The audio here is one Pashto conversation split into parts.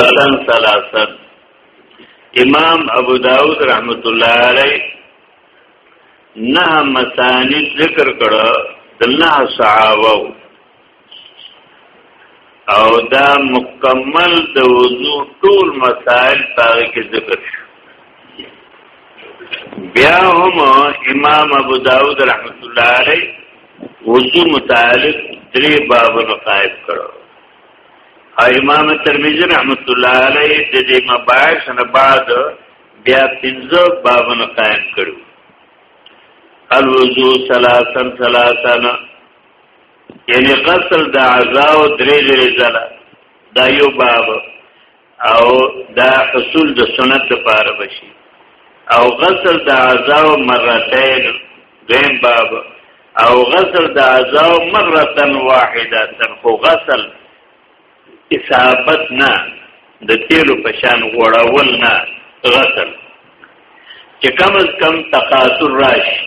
سلام سلاسل امام ابو داود رحمت الله علی نه مسانی ذکر کړه د نه صحابه او دا مکمل د وضو ټول مسائل پاره کې ذکر شو بیا هم امام ابو داود رحمت الله علی وضو متعلق درې باب نقائب کړو امام ترمذی رحمت الله علیه د دې مباحث نه بعد بیا پنځه بابونه قائم کړو الوضو ثلاثا ثلاثا یعنی غسل د اعضاء درې درې ځله دا یو باب او دا حصول د سنت لپاره بشي او غسل د اعضاء مرتين دیم باب او غسل د اعضاء مره واحده خو غسل اصابت نه د تیلو پشان غوړول نه غسل چې کم از کم تقاصر راشي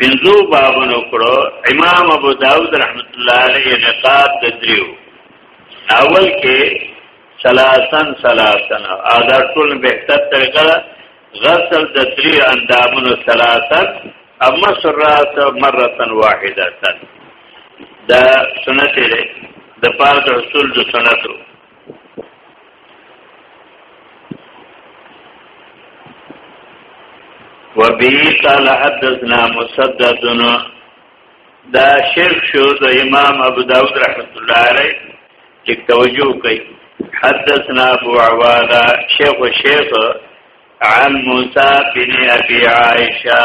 پنځو بابونو کړو امام ابو داود رحمت الله علیه نقاط د دریو اول کې ثلاثن ثلاثن ادا ټول بهتر طریقه غسل د دری اندامونو ثلاثن اما سرات مره واحده دا سنت دی د پاره د اصول د سنتو وبي قال حدثنا مسدد دا شرک شو د امام ابو داود رحمت الله علیه لیک توجه کوي حدثنا ابو عوانه شیخ شیخ عن موسی بن ابي عائشه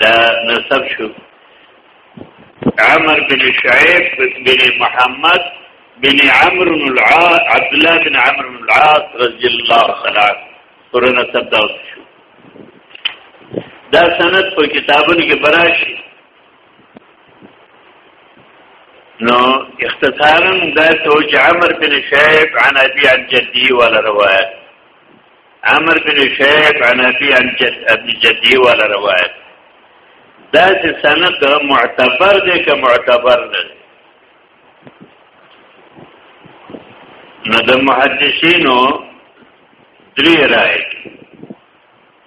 دا نسب شو عمر بن شعيب بن محمد بن عمرو بن العاص عبد الله بن عمرو بن العاص رضي الله تعالى پر نسب دا شو دا سند په کتابونو کې براشي نو اختصارا دا توجه عمر بن شعيب عن ابي عن جدي ولا روایت عمر بن شیخ عن ابي عن جد ابي جدي ولا روایت دا چې سند معتبر دی که معتبر نه دی نو د محدثینو درې رائے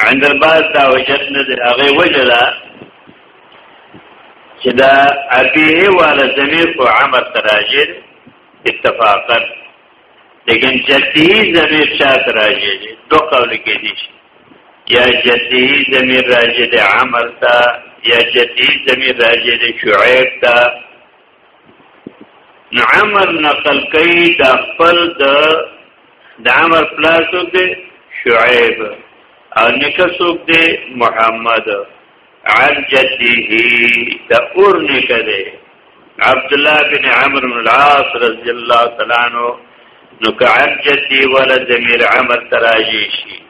عند الباز دا وجد نه دی هغه وجه ده چې دا ابيه والا زمير کو عمر تراجر اتفاقا لیکن جدي زمير چا تراجر دو قول کې دي یا جدي زمير راجر عمر تا یا جدي زمير راجر شعيب تا عمر نقل کوي د خپل د د عمر پلار څوک دی شعیب او نکه څوک دی محمد عن جده د اور نکه دی عبد الله بن عمرو بن العاص رضی الله تعالی عنہ نو که عن جدي ولا ضمیر عمر تراجی شي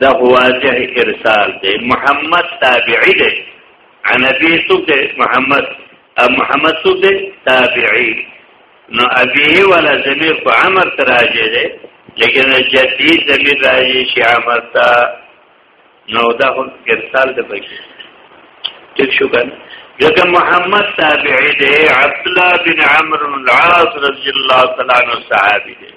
دا واضح ارسال دی محمد تابعی دی عن ابي سوق محمد اب محمد سوق تابعي نو ابي ولا ضمير په عمر تراجه ده لیکن جدي ضمير راځي شي عمر تا نو دا هم ارسال ده پکې ټیک شو کنه ځکه محمد تابعي ده عبد الله بن عمرو العاص رضی الله تعالی عنہ صحابي ده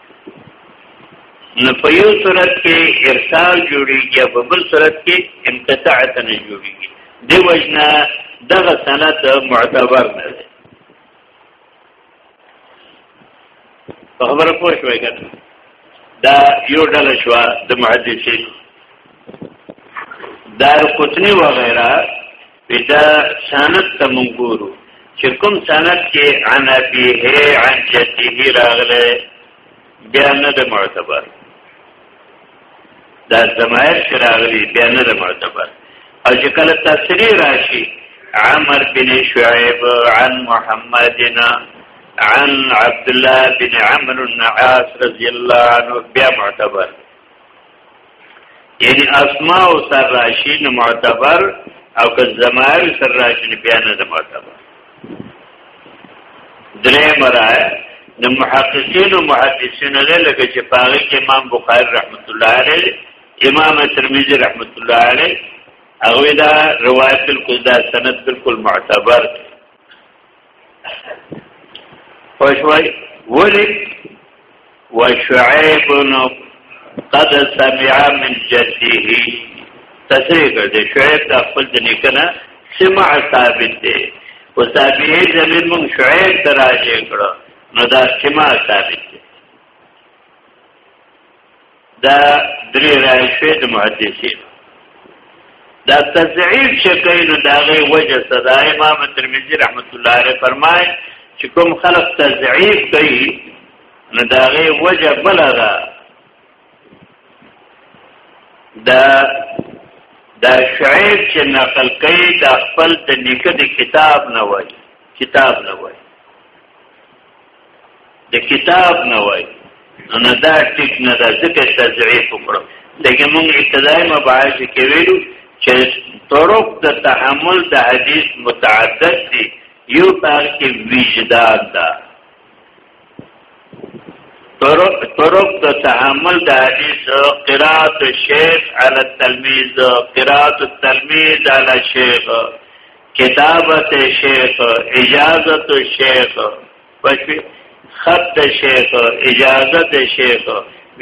نو په یو صورت کې ارسال جوړیږي او په بل صورت کې انقطاع ته نه جوړیږي دی وجنا دغه سند معتبر نه دی په خبره پوه شوي کنه دا یو ډول شو د محدثین دار قطنی وغیرہ دا سند ته مونږ ګورو چې کوم سند کې عن ابيه عن جده راغله بیا نه د معتبر دا زمایر چې راغلي بیا نه د معتبر او چې کله تفسیر راشي عمر بن شعيب عن محمدنا عن عبد الله بن عمرو بن عاص رضی الله عنه بیا معتبر یعنی اسماء او سر راشی نو معتبر او که زمائر سر راشی نو بیا نه معتبر درې مرای د محققین او محدثین له لکه چې پاره کې امام بخاری رحمت الله علیه امام ترمذی رحمت الله علیه هغه دا روایت بالکل دا سند بالکل معتبر دی پښوی ولی وشعیب قد سمع من جده تصریح کړ دې شعیب د خپل د نیکنه سمع ثابت دی او تابعی زمین مون شعیب تراجه کړو نو دا سمع ثابت دی دا درې رائے شوی د محدثین دا تضعیف چې کوي نو دا غي وجه صدا امام ترمذی رحمت الله علیه فرمای چې کوم خلق تضعیف کوي نو دا غي وجه بل ده دا دا شعیب چې نقل کوي دا خپل د نیکه د کتاب نه وایي کتاب نه وایي د کتاب نه وای نو دا ټیک نه ده ځکه تضعیف وکړو دغه موږ ابتدای مباحث کې ویلو چې طرق د تحمل د حدیث متعدد دي یو پار کې وجدان ده طرق طرق د تحمل د حدیث قرات شیخ علی التلمیذ قرات التلمیذ علی شیخ کتابت شیخ اجازت شیخ پښې خط شیخ اجازت شیخ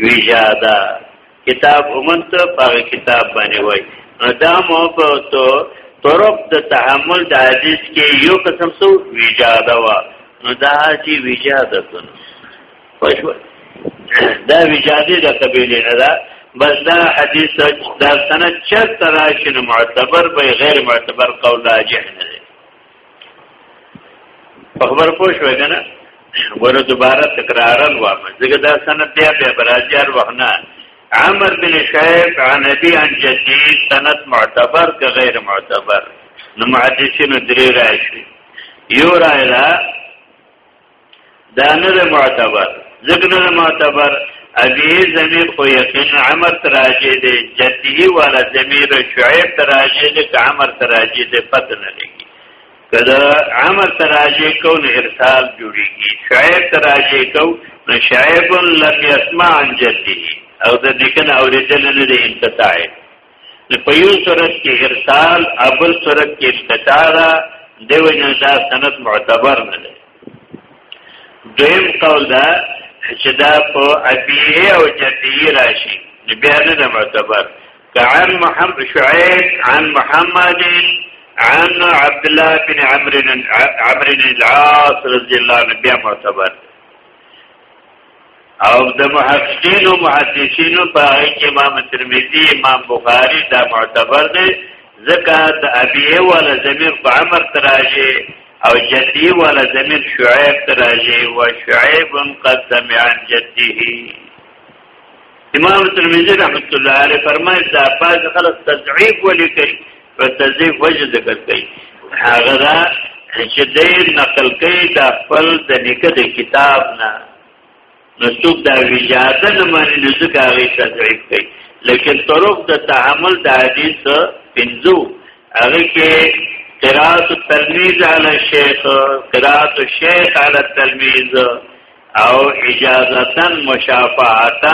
ویجادا کتاب اومنت پاغه کتاب باندې وای دا مو په تو طرف د تحمل د حدیث کې یو قسم سو ویجادا وا نو دا چې ویجادا کنه پښو دا وجاده د قبيله نه ده بس دا حدیث دا سند چرت راشن معتبر به غیر معتبر قول راجح نه دی په خبر پوه شوې کنه ورو دوباره تکرارن وامه ځکه دا سند بیا بیا براجر وحنا عمر بن شعیب عن ابي عن جدي سند معتبر که غیر معتبر نو محدثینو درې راشي یو راځه دا نه معتبر ذکر نه معتبر اجی زمیر خو یقین عمر تراجی دی جدی والا زمیر شعیب تراجی دی که عمر تراجی دی پت نه لگی کدا عمر تراجی کو نه ارسال جوړیږي شعیب تراجی کو نه شعیب لم یسمع عن جدی او د دې کنه اوریدل نه دی انتتاعی نو په یو صورت کې ارسال ابل صورت کې انقطاع ده دیو نه دا سند معتبر نه دی دویم قول دا چې دا په ابیه او جدیه راشي بیا نه ده معتبر عن محمد شعيب عن محمد عن عبد الله بن عمرو عمرو العاص رضی الله عنه بیا معتبر او د محققین او محدثین په هغه کې امام ترمذی امام بخاری دا معتبر دی ځکه د ابي ولا زمير په عمر تراجه او جدي ولا زمير شعيب تراجه او شعيب قد سمع عن جده امام ترمذی رحمت الله علیه فرمایي دا باز خلک تضعیف ولیکي په تصدیق وجه ذکر کوي هغه دا چې دې نقل کوي د خپل د نیکه د کتاب نه نو څوک دا اجازه نه مانی نو ځکه هغه تضعیف کوي لیکن طرق د تعامل د حدیث پنځو هغه کې قرات التلمیذ علی الشیخ قرات الشیخ علی التلمیذ او اجازتا مشافعتا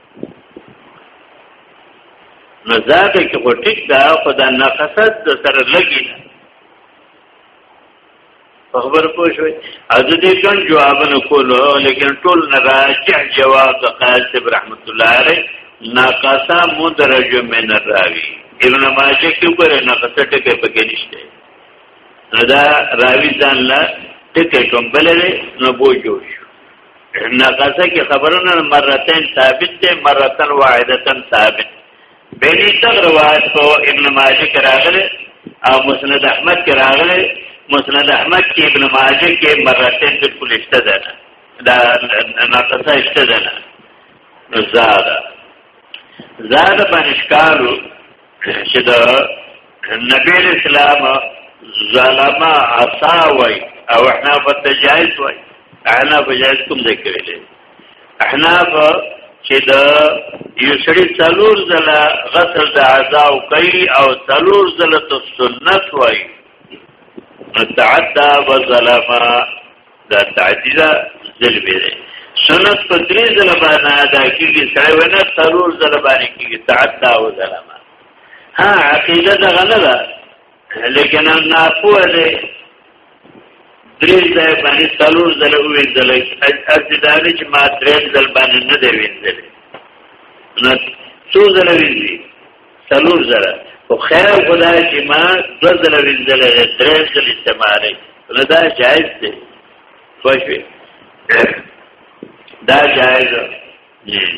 مزاد کې خو ټیک دا خو دا نقصد د سره لګی نه خبر پوه شوي او د دې ګڼ جوابونه کولو لیکن ټول نه راجع جواب د قاسم رحمت الله علیه ناقصا مدرج من الراوی ابن ماجه کې وګوره ناقصه ټکه پکې نشته دا راوی ځان لا ټکه کوم بلې نه بوجو شو ناقصه کې خبرونه مرتين ثابت دي مرتن واحدتن ثابت بینی تر روایت په ابن ماجه کې راغلي او مسند احمد کې راغلي مسند احمد کې ابن ماجه کې مرتين بالکل اشته ده دا ناقصه اشته ده نو زاده زاده باندې ښکارو چې دا نبی اسلام ظلم عصا وای او احنا په تجایز وای احنا په جایز کوم ځای کې ویلې احنا په چې دا یو سړی څلور ځله غسل د عزا او کوي او څلور ځله ته سنت وای تعدا وظلما دا تعدیدا ذل به دی سنت په درې ځله باندې ادا کیږي سړی ونه څلور ځله باندې کیږي تعدا او ظلم ها عقیده دا غنه ده لیکن نه پوه دی درې ځله باندې څلور ځله وینځل اجداري چې ما درې ځله باندې نه دی وینځل نه څو ځله وینځي سلور زره خو خیر خدا چې ما دو زره وینځل درې ځل استعمالې نو دا جایز دی خوښوي دا جایز دی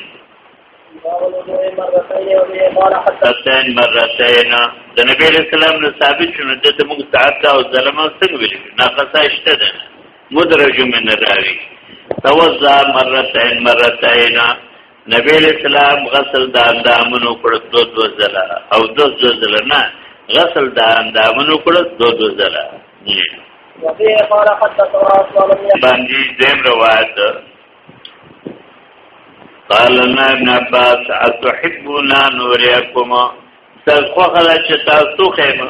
حتین مرتین د نبی رسول الله نو ثابت شونه د موږ تعالی او ظلم څنګه ویل ناقصه شته ده مدرج من راوی توزع مرتين مرتين نبی اسلام غسل د اندامونو کړ دو دو زله او دو دو زله نه غسل د اندامونو کړ دو دو زله باندې دیم روایت قال لنا ابن عباس اتحبون نوريكم تاسو خو خلا چې تاسو خېمه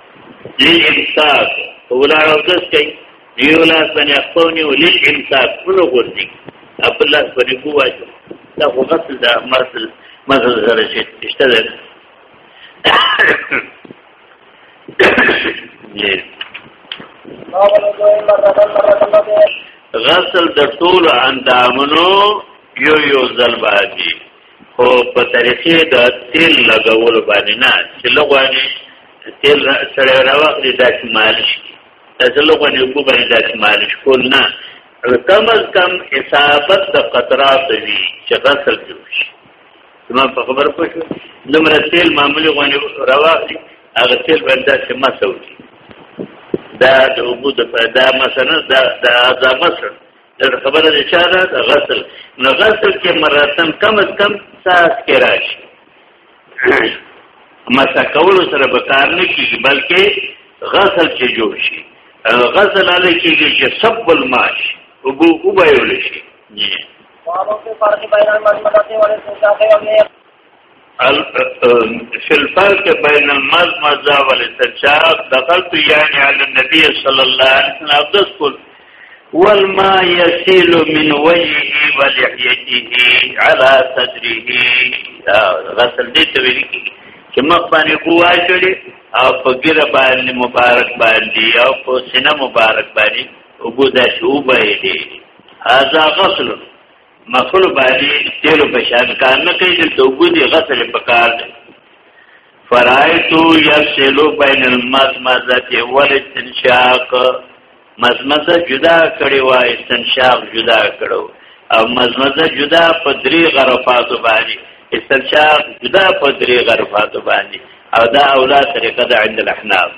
للامساک ولا روزس کوي یو لاس باندې خپلونی او للامساک ټولو ورځي خپل لاس باندې کوواجو دا خو غسل دا مرسل مزل سره شي اشته ده غسل د ټولو اندامونو یو یو ځل باندې خو په طریقې د تیل لګول باندې نه چې لغواني تیل سره راوخلي دا چې مالش کی دا لغواني وګ باندې دا چې مالش کول نه کم از کم اصابت د قطرات وی چې غسل جوړ شي زما په خبر پوه شو دومره تیل معمولی غواني راوخلي هغه تیل باندې چې مسو دا د وګ د دا مسنه دا د اعظم مسنه دا خبره ده چې دا د غسل نو غسل کې مراتب کم از کم ساس کې راشي مسا کول سره به کار نه کیږي بلکې غسل چې جوړ شي غسل علی کېږي چې سب الماش او بو وبایول شي فی الفرق بین المزمزه والاستنشاق دخلت یعنی علی النبی صلی الله علیه وسلم عبدس کل والما یسیل من وجهه ولحیته علی صدره غسل دې ته ویل کی چې مخ باندې قوا چړي او په ګره باندې مبارک باندې او په سینه مبارک باندې وګو د شوبې دي هاذا غسل مخلو باندې تیلو په شان کار نه کوي د توبو دی غسل په کار دی فرایتو یفصلو بین المزمزه والاستنشاق مزمزه جدا کړي وا استنشاق جدا کړو او مزمزه جدا په درې غرفاتو باندې استنشاق جدا په درې غرفاتو باندې او دا اولاد طریقه ده عند الاحناف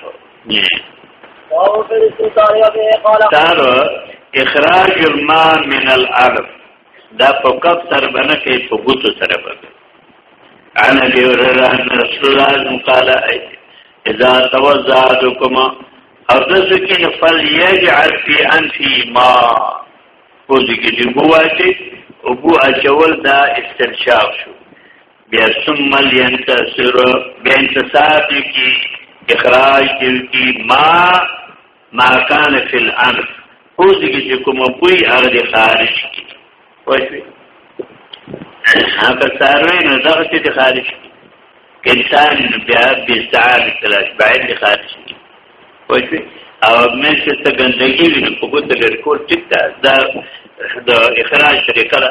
تر اخراج الماء من الارض دا په کب سره باندې کې په ګوتو سره باندې انا دی ورره رسول الله قال اذا توزعتكم او دغه کې فل يجعل في انفي ما کوزي کې دی بواچي او بو اچول دا استنشاق شو بیا ثم لینتصر بیا انتصار دی کی اخراج دی کی ما ما کان فی الانف اوس دی کی کوم بوی هغه دی خارج کی وایي هغه ساروی نه دغه چې دی خارج کی انسان بیا بیستعار کلاش باید دی خارج کی وایي او مې چې څه ګندګي وي په ګوت لري کول ټیک ده دا د اخراج طریقه ده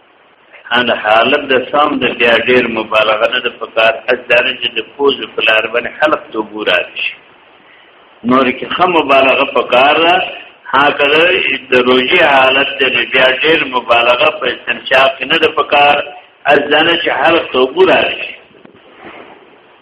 ان حالت د سام د بیا ډیر مبالغه نه د پکار از درجه د پوز فلار باندې خلق تو ګورا شي نور کې خه مبالغه پکار ده ها کله د روزي حالت د بیا ډیر مبالغه په استنشاق نه د پکار از دانه چې حلق تو ګورا شي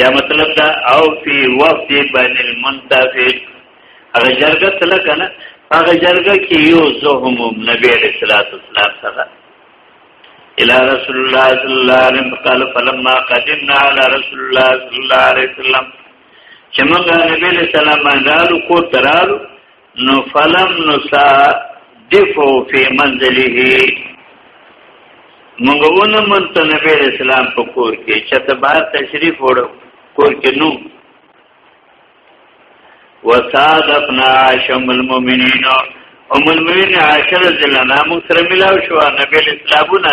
یا مطلب دا او فی وفد بین المنتفق هغه جرګه تل کنه هغه جرګه کې یو زهم نبی علیہ الصلوۃ والسلام سره الى رسول الله صلی الله علیه وسلم قال فلما قدمنا على رسول الله صلی الله علیه وسلم چې موږ نبی علیہ السلام باندې رالو کو ترالو نو فلم نسا دفو فی منزله مونږونه مونته نبی اسلام په کور کې چې ته بار تشریف وړو کور کې نو وصادفنا عاشم المؤمنین ام المؤمنین عاشر ذلنا مون سره ملاو شو نبی اسلامونه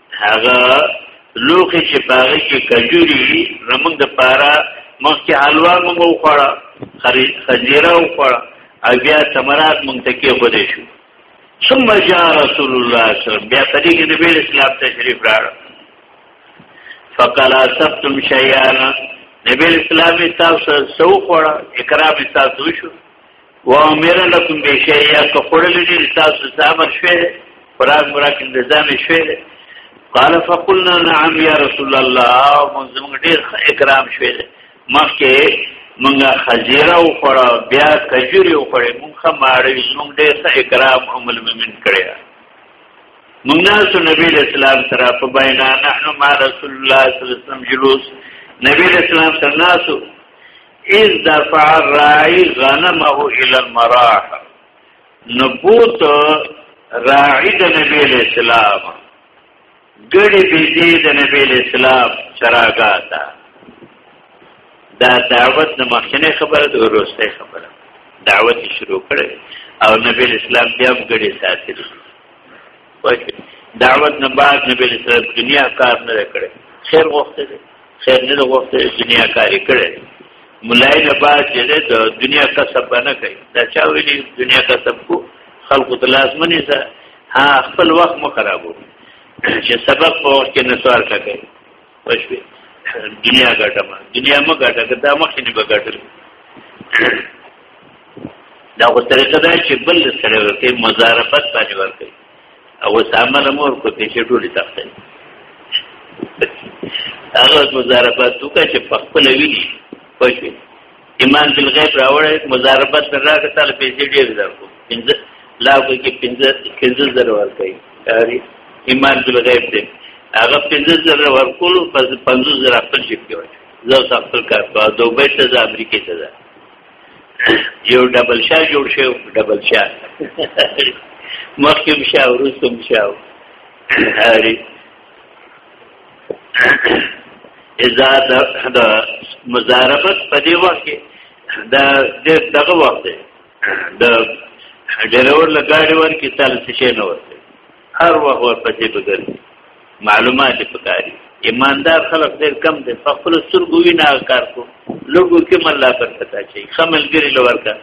هغه لوخي چې پاره کې کجوري زمونږ د پاره مخکې حلوا موږ وخوړه خزیره وخوړه او بیا تمرات موږ ته کې خو دې شو ثم جاء رسول الله صلی الله علیه وسلم بیا طریق نبی اسلام تشریف راړ فقال سبتم شیانا نبی اسلام تاسو سو خوړه اکرام تاسو شو و امر لكم بشيء که خړل دي تاسو صبر شوي فراغ مراک انتظام شوي قال فقلنا نعم يا رسول الله موږ زموږ ډیر اکرام شوي مخکې مونږه خزیره او خورا بیا کجوري او خورې مونږه ماړې زموږ ډیر اکرام او ملممن کړی مونږ ناس نبی اسلام سره په بینا نحنو ما رسول الله صلی الله علیه وسلم جلوس نبی اسلام سره ناسو اذ دفع الراعي غنمه الى المراح نبوت راعي د نبی اسلام ګړي بيزي د نبی اسلام چراغا تا دا دعوت د مخکنه خبره د وروسته خبره دعوت شروع کړي او نبی اسلام بیا ګړي ساتلی دعوت نه بعد نبی اسلام دنیا کار نه کړي خیر وخت دی خیر نه وخت دنیا کاری کړي مولای نه بعد چې د دنیا کسب نه کوي دا چا ویلي دنیا کسب کو خلق ته لازمنه ده ها خپل وخت مو خرابو چې سبق په وخت کې نسوار کوي پښوی دنیا ګټم دنیا مو ګټه کدا مخې نه بغټل دا خو طریقه ده چې بل سره ورته مزاربت باندې ورته او سامل مور کو ته چې ټولې تخته هغه مزاربت وکړه چې په خپل ویني پښوی ایمان بل غیب راوړی مزاربت نه راغی تعالی پیسې ډېر درکو پنځه لاکو کې پنځه پنځه زره ورکړي اری ایمان بل غیب دی هغه پنځه زره ورکولو پس پنځه زره خپل جیب کې ورکړي زه خپل کار په دوبه ته ځه امریکې ته ځه یو ډبل شا جوړ شو ډبل شا مخکې مشاو رسوم شاو اری اذا د مزاربت په دی وخت کې دا د دغه وخت دی د ډرور لګاډي ورکی تل څه نه ورته هر وخت ورپسې بګر معلومات پکاري ایماندار خلک ډېر کم دي په خپل سترګو وینا کار کو لوګو کې مله پر پتا شي خملګری لور کا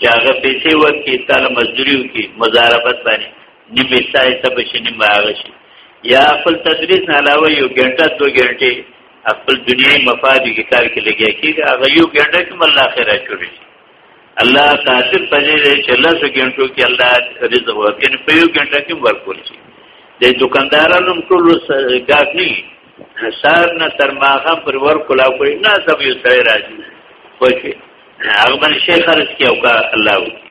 چې هغه پیسې ورکی تل مزدوریو کې مزاربت باندې نیم سای ته بشي نیم هغه شي یا خپل تدریس نه علاوه یو ګنټه دو ګنټه خپل دنیوي مفاد کې کار کې لګیا کیږي هغه یو ګنټه کې مله اخره جوړ شي الله قادر پدې دې چې الله سو ګنټو کې الله رزق ورکړي په یو ګنټه کې ورکول شي د دکاندارانو ټول ګاګ نه سار نه تر ماغه پر ور کولا کوي نه سب یو سره راځي خوښي هغه باندې شیخ خرج کیو کا الله وکړي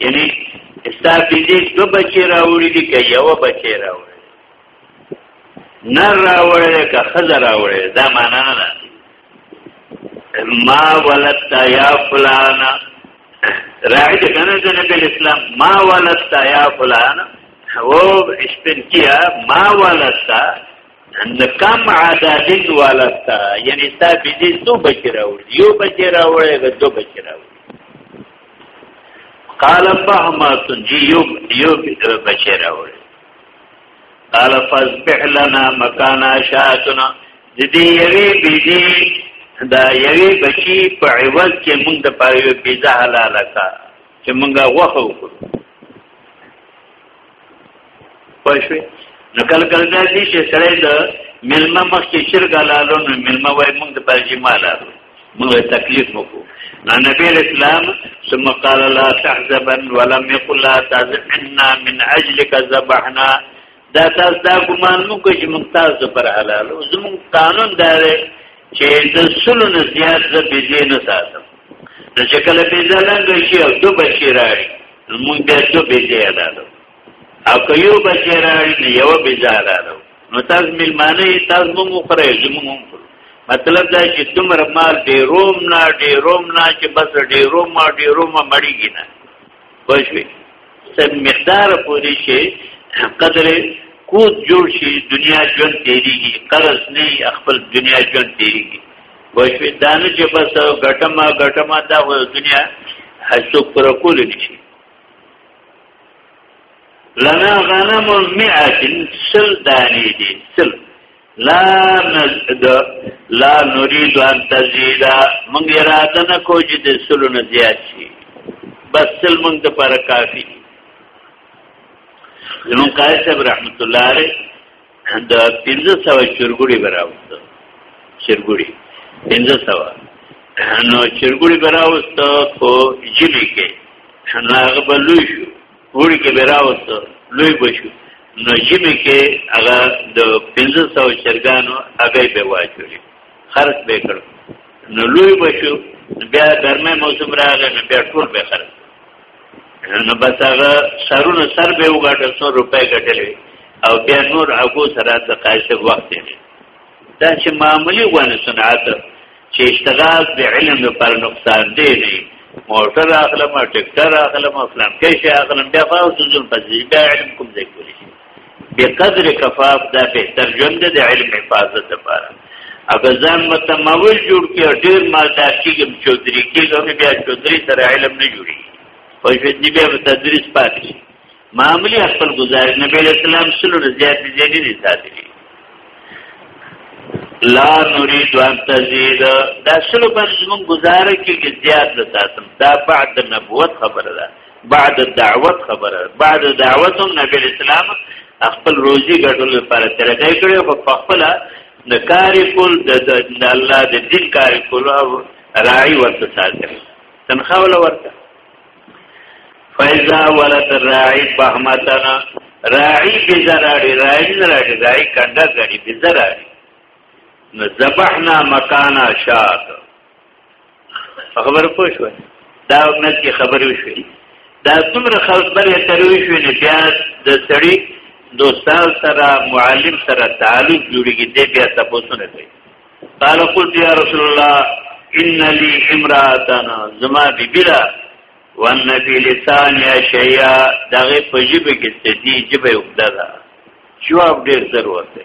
یعنی ستا بیزی دو بچی راوړی دی که یو بچی راوړی نر راوړی دی که خزه راوړی دی دا معنا نه ده ما ولدتا یا فلانا راعی دی کنه ده نبی الاسلام ما ولدتا یا فلانا او اسپن کیا ما ولدتا ان کم عدد ولتا یعنی تا بيدي دو بچی راوړ یو بچی راوړې دو بچی راوړ قال فهمت جی یو یو بچی راوړ قال فذبح لنا مکان عشاتنا د دې یوې بيدي دا یوې بچی په عوض کې موږ د پاره یو بيزه حلاله کا چې موږ غوخه وکړو پوه شوې نو کله کله دا شي چې سړی د ملما مخکې شرک حلالو نو ملما وای موږ د پاجي مال موږ تکلیف وکړو نو نبی اسلام ثم قال لا تحزبن ولم يقل لا تزعنا من اجلك ذبحنا دا تاسو دا ګمان مو کوي چې موږ تاسو پر حلالو زموږ قانون دا دی چې د سلو نه زیات د بيدې نه ساتم د شکل بيدلنګ شي او دوه شي راځي مونږ به څو بيځه اعلانو او که یو بچی راړي نه یو بيځه اعلانو نو تاسو ملمانه تاسو مونږ خره زمونږ مطلب دا چې تمر مال ډیروم نه ډیروم نه چې بس ډیروم ما ډیروم مړیږي نه پښوی سب مقدار پوری شي قدر کوت جوړ شي دنیا ژوند تیریږي قرض نه خپل دنیا ژوند تیریږي وشوی دانه چې بس غټما غټما دا دنیا هڅو پر کول نشي لنا غنم مئات سل دانی دي سل لا نزد لا نريد ان تزيد من اراده نه کو چې د سل نه زیات شي بس سل من د پر کافي زمون قائد صاحب رحمت الله علیه د 1500 چرګوړي براوست چرګوړي 1500 نو چرګوړي براوست خو جلی کې نو هغه بلوي شو وړي کې براوست لوی بشو نو جلی کې هغه د 1500 چرګانو هغه به واچولې خرڅ به کړ نو لوی بشو بیا درمه موسم راغی نو بیا ټول به خرڅ نو بس هغه سرونه سر به وګټل سو روپۍ ګټلې او بیا نور هغه سره د قایص وخت دی دا چې معمولی غوانه صنعت چې اشتغال د علم لپاره نقصان دی نه موټر اخلم ټکټر اخلم فلان کې شي اخلم بیا فاوس ځون پځې بیا علم کوم ځای کولی بقدر کفاف دا بهتر ژوند د علم حفاظت لپاره اګه ځان متمول جوړ کې ډیر مالدار کېږم چودري کېږم بیا چودري سره علم نه جوړي په ژوندۍ بیا په تدریس پاتې شي معاملې خپل گزارې نبی اسلام سلو زیات دي دي دي ساتلي لا نريد ان تزيد دا سلو باندې موږ گزاره کې زیات لساتم دا بعد نبوت خبره ده بعد الدعوت خبره بعد دعوت هم نبی اسلام خپل روزي ګټلو لپاره ترقه کړې او په خپل د کار کول د الله د دین کار کول او راعي ورته ساتل تنخواه ولا ورته فایزا ولد راعي بهمتنا راعي بزراړي راعي نه راعي راعي کنده غړي بزراړي نو ذبحنا مکانا شاته خبر پوه شو دا امت کې خبرې وشوې دا څومره خبرې اترې وشوې نه بیا د سړی دوستان سره معلم سره تعلق جوړیږي دې بیا تاسو نه کوي قال قلت يا رسول الله ان لي امراتنا زما ببلا وان في لسان يا شيا دغه په جيب کې ستدي جيب وکړه جواب ډیر ضرورت دی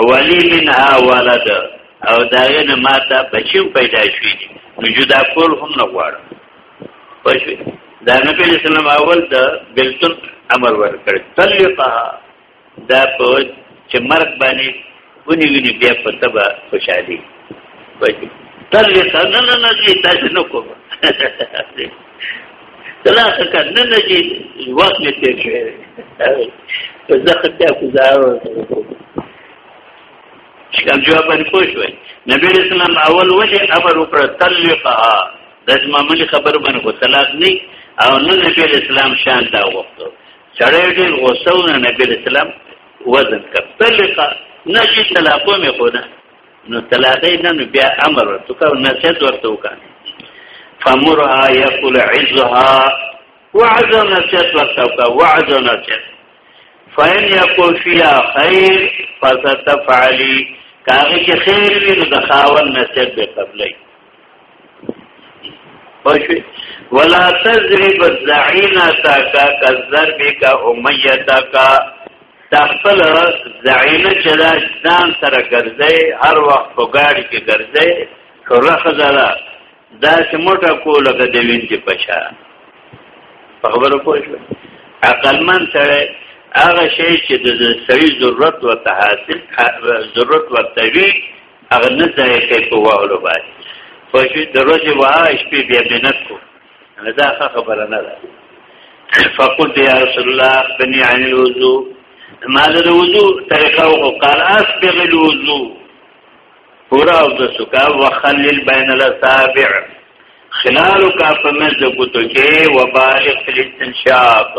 اولی منها ولد او داغه نه ماته بچیم پیدا شوی دي نو جدا کول هم نه غواړم پښې دا نبی اسلام اول د بلتون امر ورکړ طلقها دا په چې مرګ باندې ونی ویني بیا په تبا خوشالي پښې طلقها نه نه نه تاسو نه کوم تلا څنګه نه نه جی وخت می تیر شوی په ځخه ته کو زارو شکل جواب باندې پوه شوی نبی رسول الله اول وجه امر وکړ تلقها د معمولی خبر باندې کو طلاق نه او نه نبی رسول الله شان دا وخت سره دې غوسه نه نبی رسول الله وزن کړ تلقها نه چې طلاق مې خو نه نو طلاقې نه نو بیا امر ورته کو نصیحت ورته وکړه فمرها یقول عزها وعظ نصیحت ورته وکړه وعظ نصیحت فإن يكون فيها خير فستفعلي کاغه کې خیر وي نو د خاون نصیحت به قبلې پښوی ولا تزرب الزعینا تا کا کذر بک امیتا کا تخپل زعینا چلا ځان سره ګرځي هر وخت په گاډي کې ګرځي کړه خزاله دا چې موټه کوله د وین چې پښا په خبرو پوه شو عقل من سره هغه شی چې د سړي ضرورت ورته حاصل ضرورت ورته وي هغه نه ځای کوي په وهلو باندې فشو د ورځې واه شپې بیا مینت کو دا خبره نه ده فقلت يا رسول الله بني عن الوضوء ما له الوضوء طريقه او قال اسبغ الوضوء پورا او د سکا وخلل بين الاصابع خلال کا پمز د کوتو کې وبالغ الاستنشاق